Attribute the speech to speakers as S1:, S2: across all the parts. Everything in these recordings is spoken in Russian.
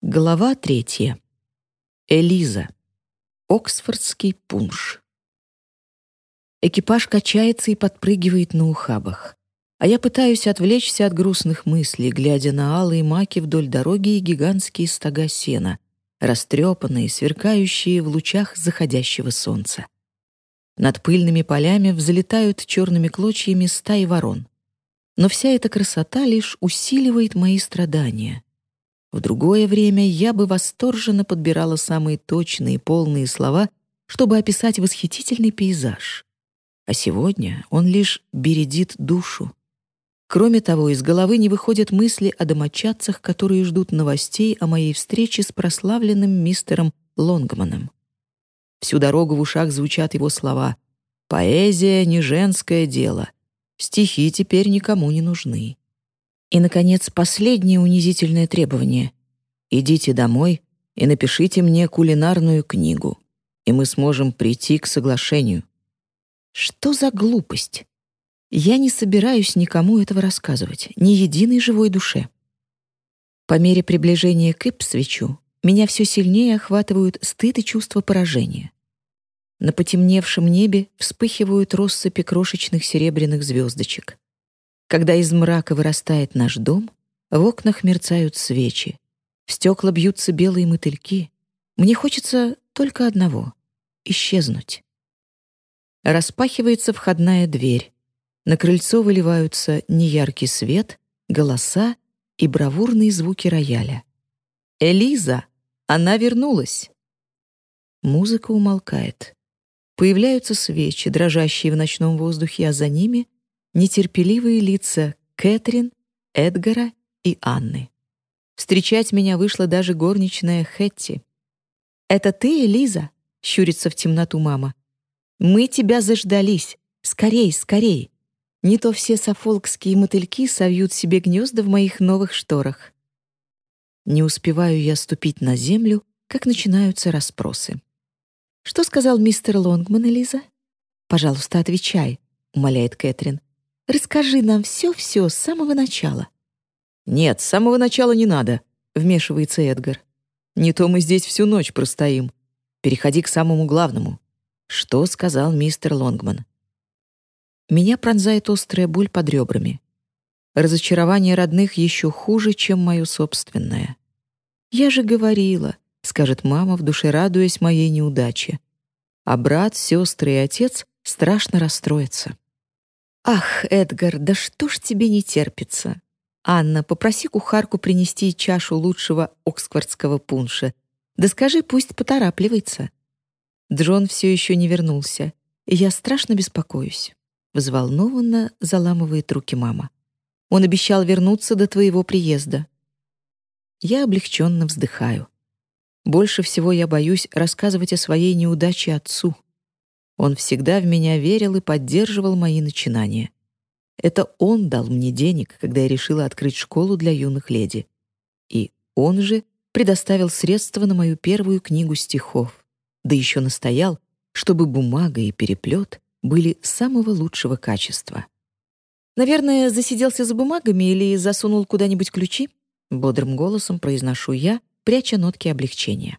S1: Глава третья. Элиза. Оксфордский пунш. Экипаж качается и подпрыгивает на ухабах. А я пытаюсь отвлечься от грустных мыслей, глядя на алые маки вдоль дороги и гигантские стога сена, растрепанные, сверкающие в лучах заходящего солнца. Над пыльными полями взлетают черными клочьями стаи ворон. Но вся эта красота лишь усиливает мои страдания — в другое время я бы восторженно подбирала самые точные полные слова, чтобы описать восхитительный пейзаж. А сегодня он лишь бередит душу. Кроме того, из головы не выходят мысли о домочадцах, которые ждут новостей о моей встрече с прославленным мистером Лонгманом. Всю дорогу в ушах звучат его слова «Поэзия — не женское дело. Стихи теперь никому не нужны». И, наконец, последнее унизительное требование. Идите домой и напишите мне кулинарную книгу, и мы сможем прийти к соглашению. Что за глупость? Я не собираюсь никому этого рассказывать, ни единой живой душе. По мере приближения к Ипсвичу меня все сильнее охватывают стыд и чувство поражения. На потемневшем небе вспыхивают россыпи крошечных серебряных звездочек. Когда из мрака вырастает наш дом, в окнах мерцают свечи, в стекла бьются белые мотыльки. Мне хочется только одного — исчезнуть. Распахивается входная дверь. На крыльцо выливаются неяркий свет, голоса и бравурные звуки рояля. «Элиза! Она вернулась!» Музыка умолкает. Появляются свечи, дрожащие в ночном воздухе, а за ними нетерпеливые лица Кэтрин, Эдгара и Анны. Встречать меня вышла даже горничная Хэтти. «Это ты, Элиза?» — щурится в темноту мама. «Мы тебя заждались. Скорей, скорей. Не то все софолкские мотыльки совьют себе гнезда в моих новых шторах». Не успеваю я ступить на землю, как начинаются расспросы. «Что сказал мистер Лонгман, Элиза?» «Пожалуйста, отвечай», — умоляет Кэтрин. Расскажи нам все-все с самого начала». «Нет, с самого начала не надо», — вмешивается Эдгар. «Не то мы здесь всю ночь простоим. Переходи к самому главному. Что сказал мистер Лонгман?» Меня пронзает острая боль под ребрами. Разочарование родных еще хуже, чем мое собственное. «Я же говорила», — скажет мама, в душе радуясь моей неудаче. А брат, сестры и отец страшно расстроятся. «Ах, Эдгар, да что ж тебе не терпится? Анна, попроси кухарку принести чашу лучшего оксфордского пунша. Да скажи, пусть поторапливается». Джон все еще не вернулся, и я страшно беспокоюсь. Взволнованно заламывает руки мама. Он обещал вернуться до твоего приезда. Я облегченно вздыхаю. Больше всего я боюсь рассказывать о своей неудаче отцу. Он всегда в меня верил и поддерживал мои начинания. Это он дал мне денег, когда я решила открыть школу для юных леди. И он же предоставил средства на мою первую книгу стихов. Да еще настоял, чтобы бумага и переплет были самого лучшего качества. «Наверное, засиделся за бумагами или засунул куда-нибудь ключи?» Бодрым голосом произношу я, пряча нотки облегчения.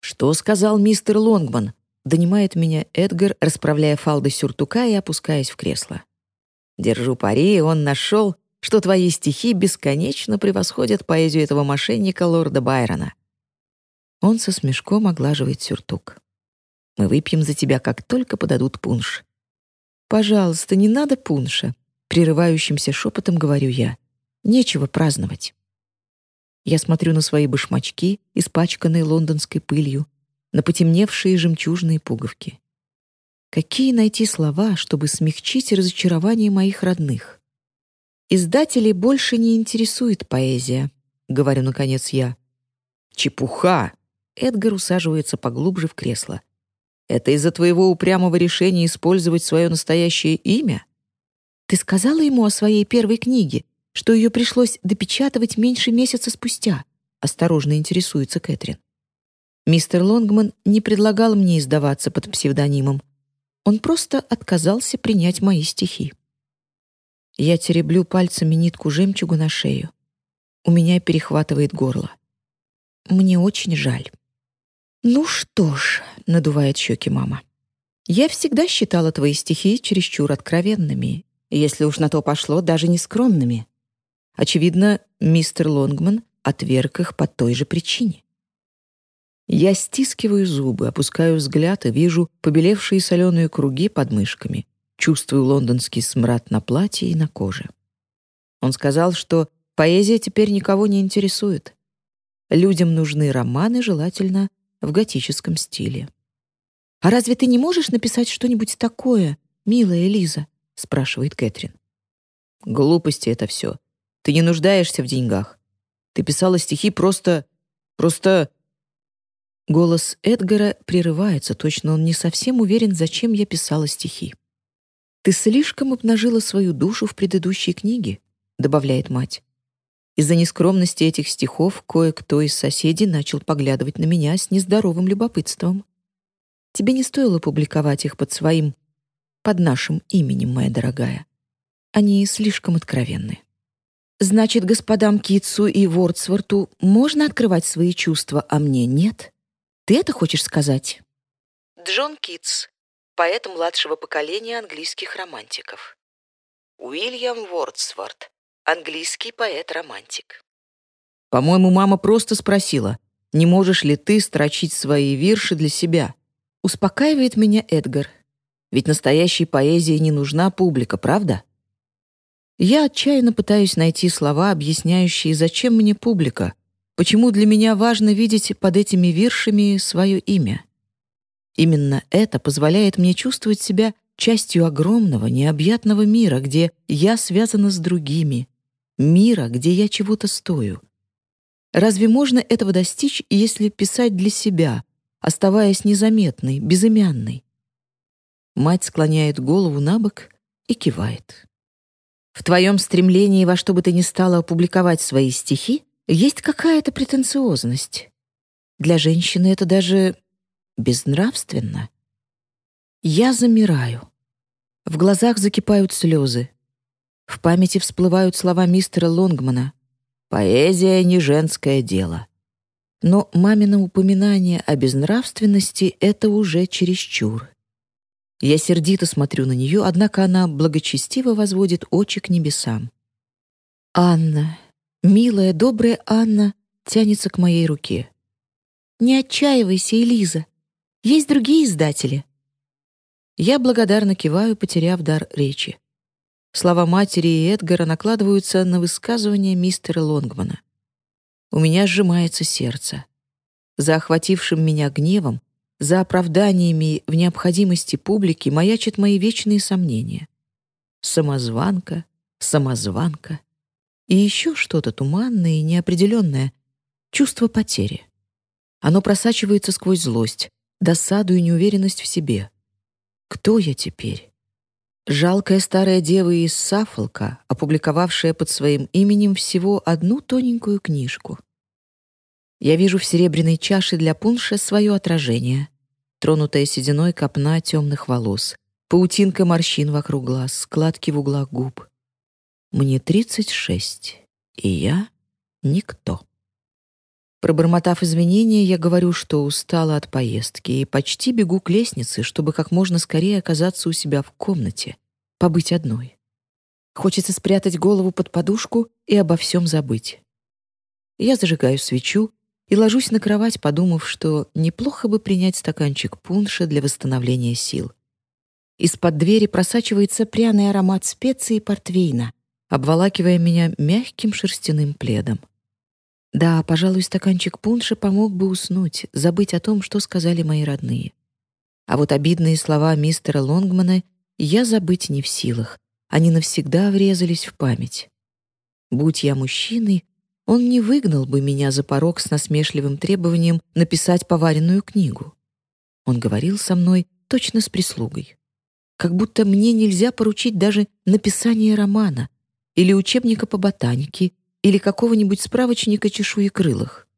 S1: «Что сказал мистер Лонгман?» Донимает меня Эдгар, расправляя фалды сюртука и опускаясь в кресло. Держу пари, он нашел, что твои стихи бесконечно превосходят поэзию этого мошенника лорда Байрона. Он со смешком оглаживает сюртук. Мы выпьем за тебя, как только подадут пунш. Пожалуйста, не надо пунша, прерывающимся шепотом говорю я. Нечего праздновать. Я смотрю на свои башмачки, испачканные лондонской пылью, на потемневшие жемчужные пуговки. Какие найти слова, чтобы смягчить разочарование моих родных? Издателей больше не интересует поэзия, говорю наконец я. Чепуха! Эдгар усаживается поглубже в кресло. Это из-за твоего упрямого решения использовать свое настоящее имя? Ты сказала ему о своей первой книге, что ее пришлось допечатывать меньше месяца спустя? Осторожно интересуется Кэтрин. Мистер Лонгман не предлагал мне издаваться под псевдонимом. Он просто отказался принять мои стихи. Я тереблю пальцами нитку жемчуга на шею. У меня перехватывает горло. мне очень жаль». «Ну что ж», — надувает щеки мама, «я всегда считала твои стихи чересчур откровенными, если уж на то пошло, даже не скромными. Очевидно, мистер Лонгман отверг их по той же причине». Я стискиваю зубы, опускаю взгляд и вижу побелевшие соленые круги под мышками, чувствую лондонский смрад на платье и на коже. Он сказал, что поэзия теперь никого не интересует. Людям нужны романы, желательно в готическом стиле. «А разве ты не можешь написать что-нибудь такое, милая Элиза?» — спрашивает Кэтрин. «Глупости это все. Ты не нуждаешься в деньгах. Ты писала стихи просто... просто...» Голос Эдгара прерывается, точно он не совсем уверен, зачем я писала стихи. «Ты слишком обнажила свою душу в предыдущей книге», — добавляет мать. Из-за нескромности этих стихов кое-кто из соседей начал поглядывать на меня с нездоровым любопытством. Тебе не стоило публиковать их под своим, под нашим именем, моя дорогая. Они слишком откровенны. Значит, господам Китсу и Вордсворту можно открывать свои чувства, а мне нет? Ты это хочешь сказать? Джон Китс, поэт младшего поколения английских романтиков. Уильям Вордсворт, английский поэт-романтик. По-моему, мама просто спросила, не можешь ли ты строчить свои вирши для себя? Успокаивает меня Эдгар. Ведь настоящей поэзии не нужна публика, правда? Я отчаянно пытаюсь найти слова, объясняющие, зачем мне публика, почему для меня важно видеть под этими виршами свое имя. Именно это позволяет мне чувствовать себя частью огромного, необъятного мира, где я связана с другими, мира, где я чего-то стою. Разве можно этого достичь, если писать для себя, оставаясь незаметной, безымянной? Мать склоняет голову на бок и кивает. В твоем стремлении во что бы то ни стало опубликовать свои стихи есть какая-то претенциозность. Для женщины это даже безнравственно. Я замираю. В глазах закипают слезы. В памяти всплывают слова мистера Лонгмана. «Поэзия — не женское дело». Но мамино упоминание о безнравственности — это уже чересчур. Я сердито смотрю на нее, однако она благочестиво возводит очи к небесам. «Анна, милая, добрая Анна, тянется к моей руке. Не отчаивайся, Элиза. Есть другие издатели». Я благодарно киваю, потеряв дар речи. Слова матери и Эдгара накладываются на высказывание мистера Лонгмана. У меня сжимается сердце. За охватившим меня гневом, за оправданиями в необходимости публики маячат мои вечные сомнения. Самозванка, самозванка. И еще что-то туманное и неопределенное — чувство потери. Оно просачивается сквозь злость, досаду и неуверенность в себе. Кто я теперь? Жалкая старая дева из Саффолка, опубликовавшая под своим именем всего одну тоненькую книжку. Я вижу в серебряной чаше для пунша свое отражение, тронутая сединой копна темных волос, паутинка морщин вокруг глаз, складки в углах губ. Мне тридцать шесть, и я — никто. Пробормотав извинения, я говорю, что устала от поездки и почти бегу к лестнице, чтобы как можно скорее оказаться у себя в комнате, побыть одной. Хочется спрятать голову под подушку и обо всем забыть. Я зажигаю свечу и ложусь на кровать, подумав, что неплохо бы принять стаканчик пунша для восстановления сил. Из-под двери просачивается пряный аромат специй и портвейна, обволакивая меня мягким шерстяным пледом. Да, пожалуй, стаканчик пунша помог бы уснуть, забыть о том, что сказали мои родные. А вот обидные слова мистера Лонгмана я забыть не в силах. Они навсегда врезались в память. Будь я мужчиной, он не выгнал бы меня за порог с насмешливым требованием написать поваренную книгу. Он говорил со мной точно с прислугой. Как будто мне нельзя поручить даже написание романа или учебника по ботанике или какого-нибудь справочника чешуекрылых.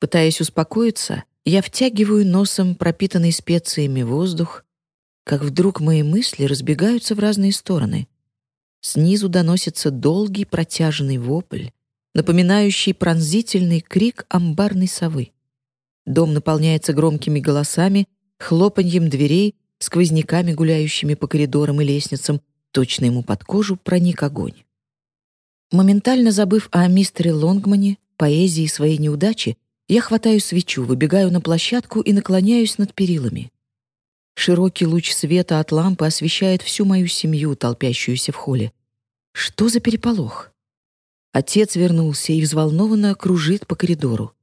S1: Пытаясь успокоиться, я втягиваю носом пропитанный специями воздух, как вдруг мои мысли разбегаются в разные стороны. Снизу доносится долгий протяжный вопль, напоминающий пронзительный крик амбарной совы. Дом наполняется громкими голосами, хлопаньем дверей, сквозняками, гуляющими по коридорам и лестницам, точно ему под кожу проник огонь. Моментально забыв о мистере Лонгмане, поэзии своей неудачи, я хватаю свечу, выбегаю на площадку и наклоняюсь над перилами. Широкий луч света от лампы освещает всю мою семью, толпящуюся в холле. Что за переполох? Отец вернулся и взволнованно кружит по коридору.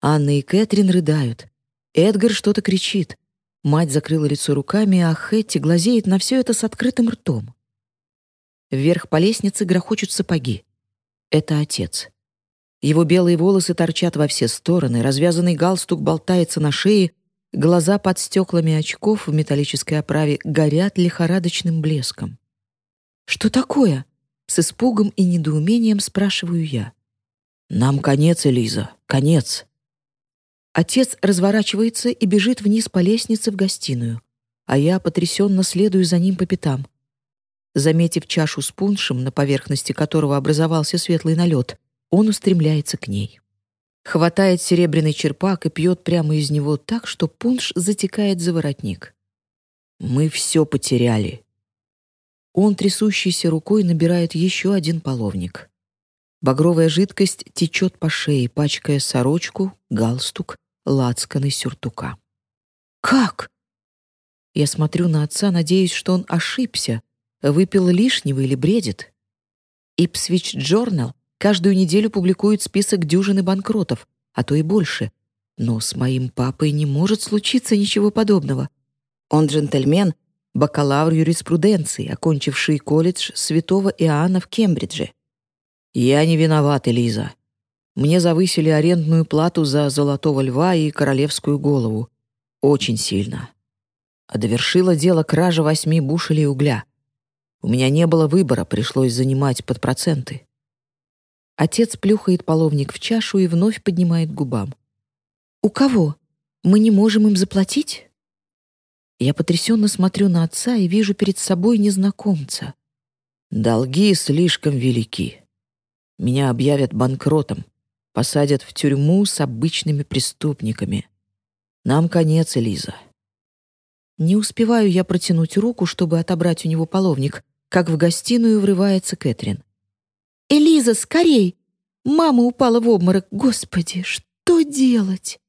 S1: Анна и Кэтрин рыдают. Эдгар что-то кричит. Мать закрыла лицо руками, а Хэтти глазеет на все это с открытым ртом. Вверх по лестнице грохочут сапоги. Это отец. Его белые волосы торчат во все стороны, развязанный галстук болтается на шее, глаза под стеклами очков в металлической оправе горят лихорадочным блеском. «Что такое?» — с испугом и недоумением спрашиваю я. «Нам конец, Элиза, конец», Отец разворачивается и бежит вниз по лестнице в гостиную, а я потрясенно следую за ним по пятам. Заметив чашу с пуншем, на поверхности которого образовался светлый налет, он устремляется к ней. Хватает серебряный черпак и пьет прямо из него так, что пунш затекает за воротник. «Мы все потеряли». Он трясущейся рукой набирает еще один половник. Багровая жидкость течет по шее, пачкая сорочку, галстук лацканы сюртука. «Как?» Я смотрю на отца, надеясь, что он ошибся, выпил лишнего или бредит. Ipswich Journal каждую неделю публикует список дюжины банкротов, а то и больше. Но с моим папой не может случиться ничего подобного. Он джентльмен, бакалавр юриспруденции, окончивший колледж Святого Иоанна в Кембридже. «Я не виноват, Элиза. Мне завысили арендную плату за золотого льва и королевскую голову. Очень сильно. А довершила дело кража восьми бушелей угля. У меня не было выбора, пришлось занимать под проценты. Отец плюхает половник в чашу и вновь поднимает губам. «У кого? Мы не можем им заплатить?» Я потрясенно смотрю на отца и вижу перед собой незнакомца. «Долги слишком велики. Меня объявят банкротом посадят в тюрьму с обычными преступниками. Нам конец, Элиза. Не успеваю я протянуть руку, чтобы отобрать у него половник, как в гостиную врывается Кэтрин. «Элиза, скорей! Мама упала в обморок. Господи, что делать?»